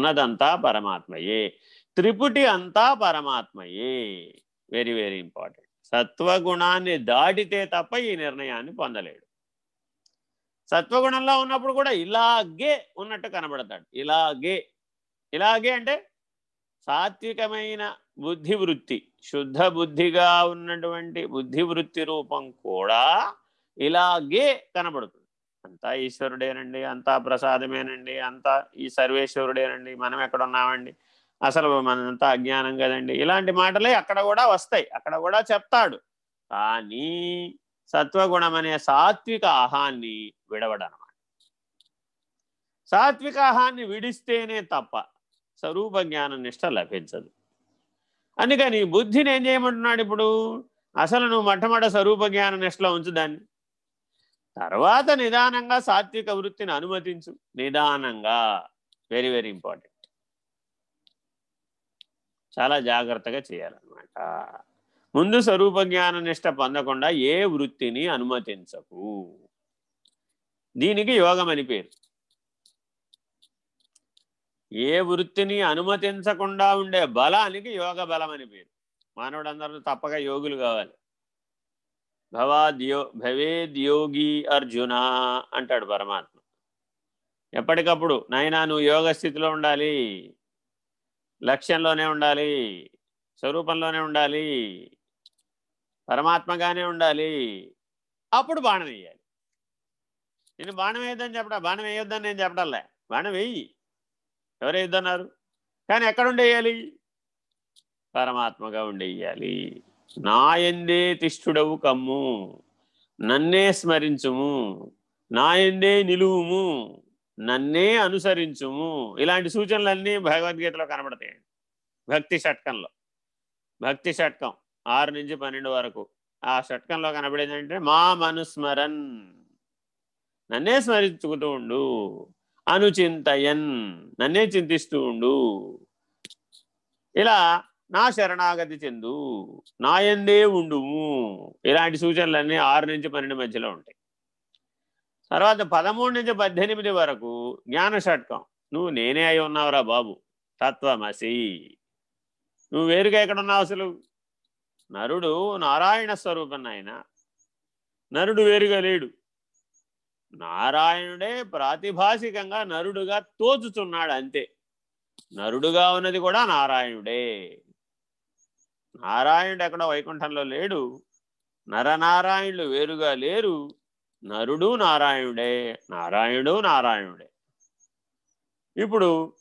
ఉన్నదంతా పరమాత్మయే. త్రిపుటి అంతా పరమాత్మయే. వెరీ వెరీ ఇంపార్టెంట్ సత్వగుణాన్ని దాటితే తప్ప ఈ నిర్ణయాన్ని పొందలేడు. సత్వగుణంలో ఉన్నప్పుడు కూడా ఇలాగే ఉన్నట్టు కనబడతాడు. ఇలాగే. ఇలాగే అంటే సాత్వికమైన బుద్ధి వృత్తి శుద్ధ బుద్ధిగా ఉన్నటువంటి బుద్ధి వృత్తి రూపం కూడా ఇలాగే కనబడుతుంది. అంతా ఈశ్వరుడేనండి అంతా ప్రసాదమేనండి అంతా ఈ సర్వేశ్వరుడేనండి మనం ఎక్కడ ఉన్నామండి అసలు మనంతా అజ్ఞానం కదండి. ఇలాంటి మాటలే అక్కడ కూడా వస్తాయి. అక్కడ కూడా చెప్తాడు. కానీ సత్వగుణం అనే సాత్విక ఆహాన్ని విడవడనమాట. సాత్విక ఆహాన్ని విడిస్తేనే తప్ప స్వరూప జ్ఞాన నిష్ట లభించదు. అందుకని బుద్ధిని ఏం చేయమంటున్నాడు ఇప్పుడు? అసలు నువ్వు మొట్టమొదటి స్వరూప జ్ఞాన నిష్టలో ఉంచు దాన్ని తర్వాత నిదానంగా సాత్విక వృత్తిని అనుమతించు. నిదానంగా. వెరీ వెరీ ఇంపార్టెంట్ చాలా జాగ్రత్తగా చేయాలన్నమాట. ముందు స్వరూప జ్ఞాన నిష్ట పొందకుండా ఏ వృత్తిని అనుమతించకు. దీనికి యోగం అని పేరు. ఏ వృత్తిని అనుమతించకుండా ఉండే బలానికి యోగ బలం అని పేరు. మానవుడందరూ తప్పక యోగులు కావాలి. భవాద్యో భవేద్యోగి అర్జున అంటాడు పరమాత్మ. ఎప్పటికప్పుడు నాయనా నువ్వు యోగ స్థితిలో ఉండాలి. లక్ష్యంలోనే ఉండాలి. స్వరూపంలోనే ఉండాలి. పరమాత్మగానే ఉండాలి. అప్పుడు బాణం వేయాలి. నేను బాణం వేయొద్దని చెప్పడా? బాణం వేయొద్దని నేను చెప్పడంలే. బాణం వేయి. ఎవరు వేయొద్దన్నారు? కానీ ఎక్కడుండేయాలి? పరమాత్మగా ఉండేయాలి. నాయందే తిష్ఠుడవు కమ్ము నన్నే స్మరించుము నాయందే నిలువుము నన్నే అనుసరించుము. ఇలాంటి సూచనలన్నీ భగవద్గీతలో కనబడతాయి. భక్తి షట్కంలో. భక్తి షట్కం. ఆరు నుంచి పన్నెండు వరకు. ఆ షట్కంలో కనబడేది అంటే మా మనుస్మరన్. నన్నే స్మరించుకుంటూ ఉండు. అనుచింతయన్. నన్నే చింతిస్తూ ఉండు. ఇలా నా శరణాగతి చెందు నాయందే ఉండుము. ఇలాంటి సూచనలన్నీ ఆరు నుంచి పన్నెండు మధ్యలో ఉంటాయి. తర్వాత పదమూడు నుంచి పద్దెనిమిది వరకు జ్ఞాన షట్కం. నువ్వు నేనే అయి ఉన్నావురా బాబు. తత్వమసి. నువ్వు వేరుగా ఎక్కడ ఉన్నావు అసలు? నరుడు నారాయణ స్వరూపం ఆయన నరుడు వేరుగా లేడు. నారాయణుడే ప్రాతిభాసికంగా నరుడుగా తోచుతున్నాడు అంతే. నరుడుగా ఉన్నది కూడా నారాయణుడే. నారాయణుడు ఎక్కడ వైకుంఠంలో లేడు. నరనారాయణులు వేరుగా లేరు. నరుడు నారాయణుడే నారాయణుడు నారాయణుడే. ఇప్పుడు